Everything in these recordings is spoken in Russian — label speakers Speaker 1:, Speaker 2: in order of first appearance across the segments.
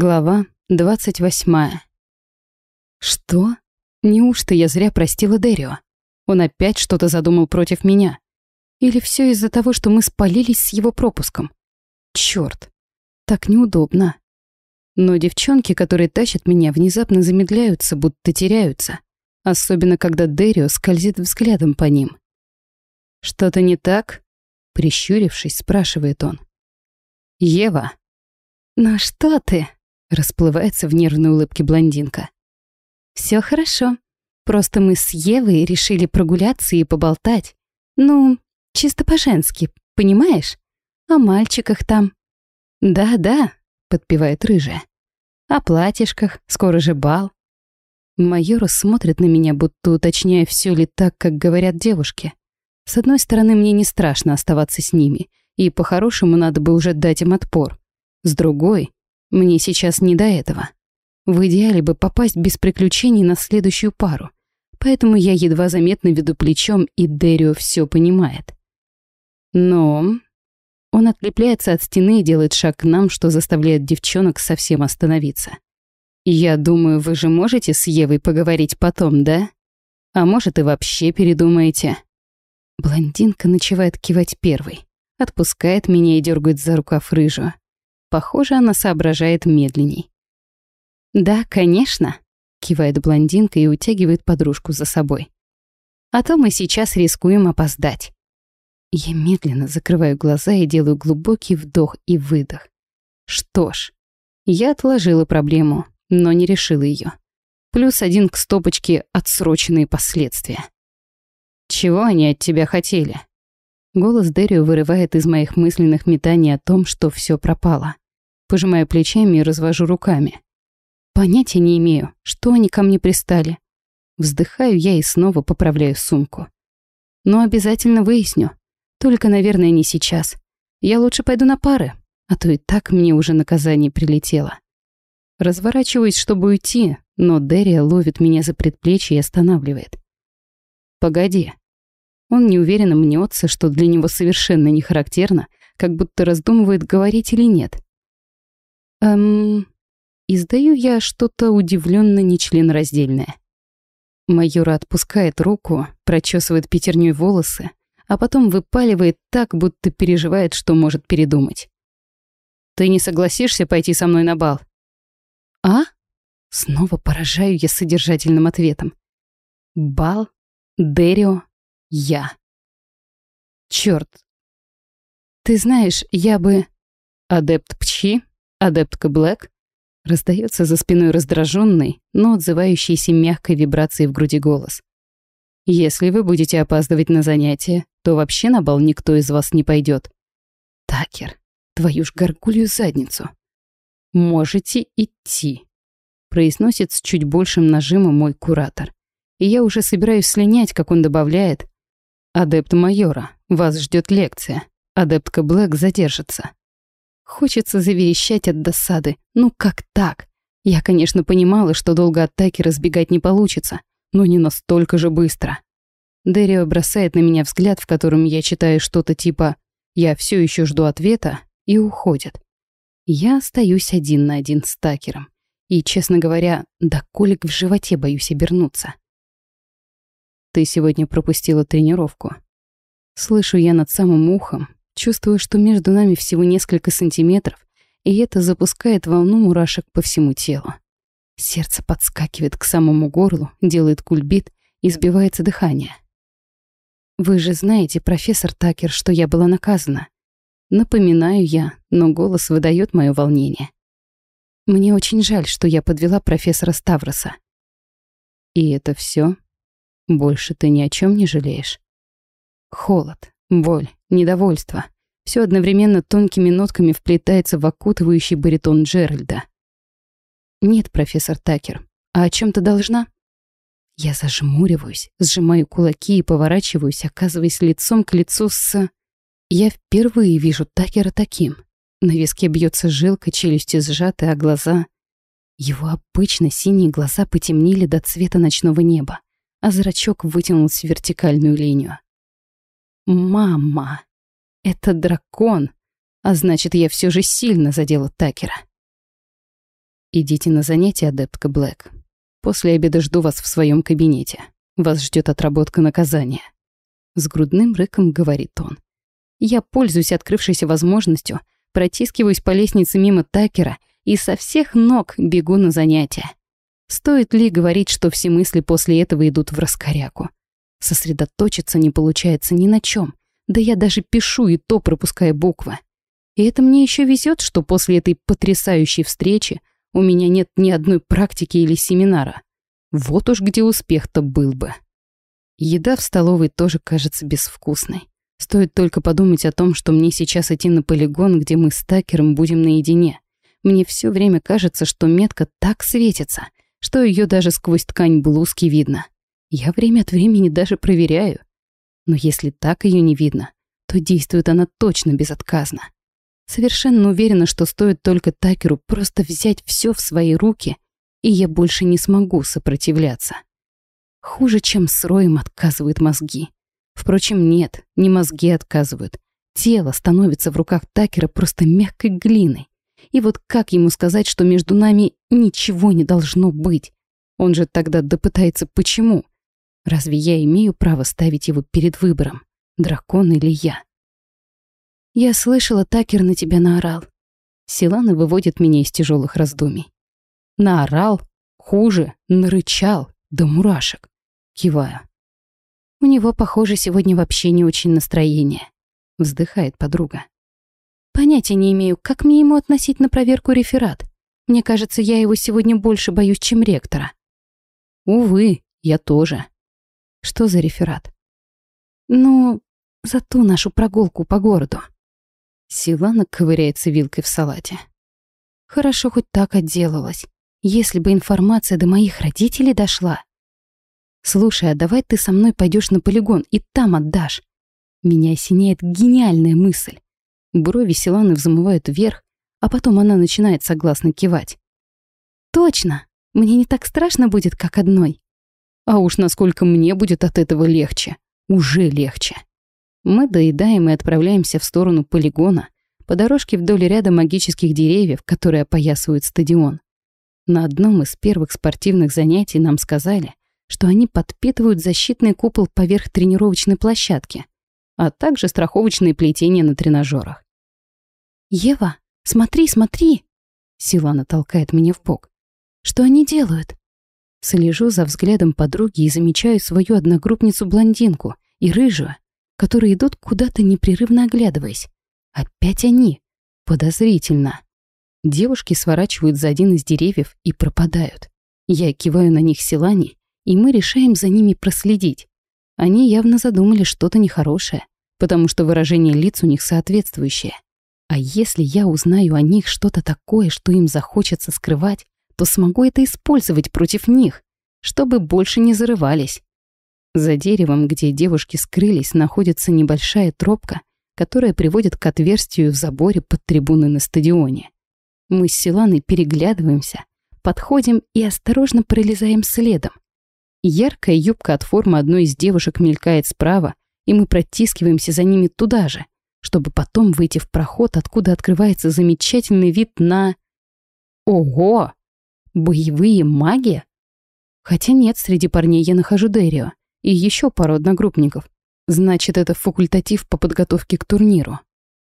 Speaker 1: Глава двадцать восьмая. Что? Неужто я зря простила Дерио? Он опять что-то задумал против меня? Или все из-за того, что мы спалились с его пропуском? Черт, так неудобно. Но девчонки, которые тащат меня, внезапно замедляются, будто теряются. Особенно, когда Дерио скользит взглядом по ним. «Что-то не так?» Прищурившись, спрашивает он. «Ева». «Ну что ты?» Расплывается в нервной улыбке блондинка. Все хорошо. Просто мы с Евой решили прогуляться и поболтать. Ну, чисто по-женски, понимаешь? О мальчиках там. Да-да, подпевает рыжая. О платьишках, скоро же бал. Майор смотрит на меня, будто уточняя, все ли так, как говорят девушки. С одной стороны, мне не страшно оставаться с ними, и по-хорошему надо бы уже дать им отпор. С другой, мне сейчас не до этого. В идеале бы попасть без приключений на следующую пару. Поэтому я едва заметно веду плечом, и Дерио все понимает. Но... Он отлепляется от стены и делает шаг к нам, что заставляет девчонок совсем остановиться. «Я думаю, вы же можете с Евой поговорить потом, да? А может, и вообще передумаете?» Блондинка начинает кивать первой, отпускает меня и дергает за рукав рыжую. Похоже, она соображает медленней. «Да, конечно», — кивает блондинка и утягивает подружку за собой. «А то мы сейчас рискуем опоздать». Я медленно закрываю глаза и делаю глубокий вдох и выдох. Что ж, я отложила проблему, но не решила ее. Плюс один к стопочке отсроченные последствия. «Чего они от тебя хотели?» Голос Дэрио вырывает из моих мысленных метаний о том, что все пропало. Пожимаю плечами и развожу руками. Понятия не имею, что они ко мне пристали. Вздыхаю я и снова поправляю сумку. Но обязательно выясню. Только, наверное, не сейчас. Я лучше пойду на пары, а то и так мне уже наказание прилетело. Разворачиваюсь, чтобы уйти, но Дерия ловит меня за предплечье и останавливает. «Погоди», он неуверенно мнется, что для него совершенно не характерно, как будто раздумывает, говорить или нет. Эм... Издаю я что-то удивленно нечленораздельное. Майора отпускает руку, прочесывает пятерней волосы, а потом выпаливает так, будто переживает, что может передумать. «Ты не согласишься пойти со мной на бал?» «А?» Снова поражаю я содержательным ответом. «Бал? Дерио? Я. Черт. Ты знаешь, я бы... Адепт Пчи? Адептка Блэк? Раздается за спиной раздраженный, но отзывающийся мягкой вибрацией в груди голос. Если вы будете опаздывать на занятия, то вообще на бал никто из вас не пойдет. Такер, твою ж горгулью задницу. Можете идти, произносит с чуть большим нажимом мой куратор. И я уже собираюсь слинять, как он добавляет, «Адепт майора, вас ждет лекция. Адептка Блэк задержится». Хочется заверещать от досады. Ну как так? Я, конечно, понимала, что долго от Таки разбегать не получится, но не настолько же быстро. Дерио бросает на меня взгляд, в котором я читаю что-то типа «Я все еще жду ответа» и уходит. Я остаюсь один на один с Такером. И, честно говоря, до колик в животе боюсь обернуться. Ты сегодня пропустила тренировку. Слышу я над самым ухом, чувствую, что между нами всего несколько сантиметров, и это запускает волну мурашек по всему телу. Сердце подскакивает к самому горлу, делает кульбит и сбивается дыхание. Вы же знаете, профессор Такер, что я была наказана. Напоминаю я, но голос выдает мое волнение. Мне очень жаль, что я подвела профессора Ставроса. И это все? Больше ты ни о чем не жалеешь. Холод, боль, недовольство. Все одновременно тонкими нотками вплетается в окутывающий баритон Джеральда. Нет, профессор Такер, а о чем ты должна? Я зажмуриваюсь, сжимаю кулаки и поворачиваюсь, оказываясь лицом к лицу с... Я впервые вижу Такера таким. На виске бьется жилка, челюсти сжаты, а глаза... Его обычно синие глаза потемнели до цвета ночного неба а зрачок вытянулся в вертикальную линию. «Мама! Это дракон! А значит, я все же сильно задела Такера. Идите на занятия, адептка Блэк. После обеда жду вас в своем кабинете. Вас ждет отработка наказания. С грудным рыком говорит он. Я пользуюсь открывшейся возможностью, протискиваюсь по лестнице мимо Такера и со всех ног бегу на занятия. Стоит ли говорить, что все мысли после этого идут в раскоряку? Сосредоточиться не получается ни на чем. Да я даже пишу и то пропуская буквы. И это мне еще везет, что после этой потрясающей встречи у меня нет ни одной практики или семинара. Вот уж где успех-то был бы. Еда в столовой тоже кажется безвкусной. Стоит только подумать о том, что мне сейчас идти на полигон, где мы с Такером будем наедине. Мне все время кажется, что метка так светится, что ее даже сквозь ткань блузки видно. Я время от времени даже проверяю. Но если так ее не видно, то действует она точно безотказно. Совершенно уверена, что стоит только Такеру просто взять все в свои руки, и я больше не смогу сопротивляться. Хуже, чем с роем отказывают мозги. Впрочем, нет, не мозги отказывают. Тело становится в руках Такера просто мягкой глиной. И вот как ему сказать, что между нами ничего не должно быть? Он же тогда допытается почему. Разве я имею право ставить его перед выбором, дракон или я? Я слышала, Такер на тебя наорал. Силана выводит меня из тяжелых раздумий. Наорал? Хуже, нарычал, до мурашек. Киваю. У него, похоже, сегодня вообще не очень настроение. Вздыхает подруга. Понятия не имею, как мне ему относить на проверку реферат. Мне кажется, я его сегодня больше боюсь, чем ректора. Увы, я тоже. Что за реферат? Ну, за ту нашу прогулку по городу. Силана ковыряется вилкой в салате. Хорошо хоть так отделалась. Если бы информация до моих родителей дошла. «Слушай, а давай ты со мной пойдешь на полигон и там отдашь». Меня осеняет гениальная мысль. Брови Силаны взмывают вверх, а потом она начинает согласно кивать. «Точно! Мне не так страшно будет, как одной». А уж насколько мне будет от этого легче. Уже легче. Мы доедаем и отправляемся в сторону полигона, по дорожке вдоль ряда магических деревьев, которые опоясывают стадион. На одном из первых спортивных занятий нам сказали, что они подпитывают защитный купол поверх тренировочной площадки, а также страховочные плетения на тренажерах. «Ева, смотри, смотри!» Силана толкает меня в бок. «Что они делают?» Слежу за взглядом подруги и замечаю свою одногруппницу-блондинку и рыжую, которые идут куда-то непрерывно оглядываясь. Опять они. Подозрительно. Девушки сворачивают за один из деревьев и пропадают. Я киваю на них Силане и мы решаем за ними проследить. Они явно задумали что-то нехорошее, потому что выражение лиц у них соответствующее. А если я узнаю о них что-то такое, что им захочется скрывать, то смогу это использовать против них, чтобы больше не зарывались. За деревом, где девушки скрылись, находится небольшая тропка, которая приводит к отверстию в заборе под трибуной на стадионе. Мы с Силаной переглядываемся, подходим и осторожно пролезаем следом, Яркая юбка от формы одной из девушек мелькает справа, и мы протискиваемся за ними туда же, чтобы потом выйти в проход, откуда открывается замечательный вид на... Ого! Боевые маги? Хотя нет, среди парней я нахожу Дерио и еще пару одногруппников. Значит, это факультатив по подготовке к турниру.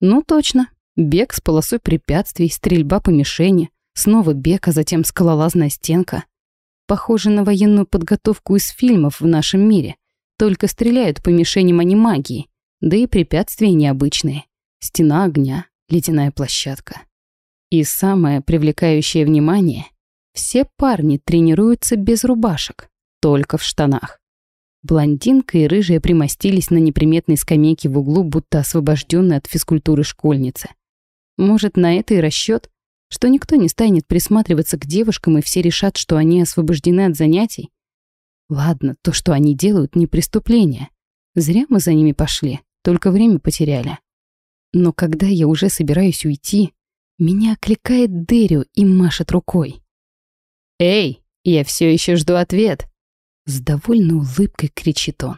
Speaker 1: Ну точно. Бег с полосой препятствий, стрельба по мишени, снова бег, а затем скалолазная стенка. Похоже на военную подготовку из фильмов в нашем мире. Только стреляют по мишеням они магии. Да и препятствия необычные. Стена огня, ледяная площадка. И самое привлекающее внимание — все парни тренируются без рубашек, только в штанах. Блондинка и рыжая примостились на неприметной скамейке в углу, будто освобожденные от физкультуры школьницы. Может, на это и расчет, что никто не станет присматриваться к девушкам, и все решат, что они освобождены от занятий? Ладно, то, что они делают, не преступление. Зря мы за ними пошли, только время потеряли. Но когда я уже собираюсь уйти, меня окликает Дерю и машет рукой. «Эй, я все еще жду ответ!» С довольной улыбкой кричит он.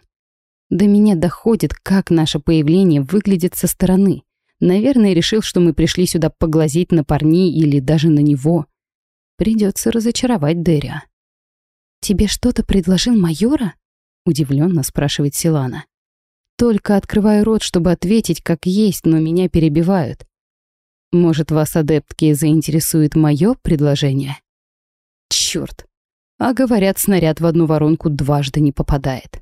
Speaker 1: До меня доходит, как наше появление выглядит со стороны. Наверное, решил, что мы пришли сюда поглазеть на парней или даже на него. Придется разочаровать Деря. «Тебе что-то предложил майора?» — удивленно спрашивает Силана. Только открываю рот, чтобы ответить как есть, но меня перебивают. Может, вас, адептки, заинтересует мое предложение? Черт! А говорят, снаряд в одну воронку дважды не попадает.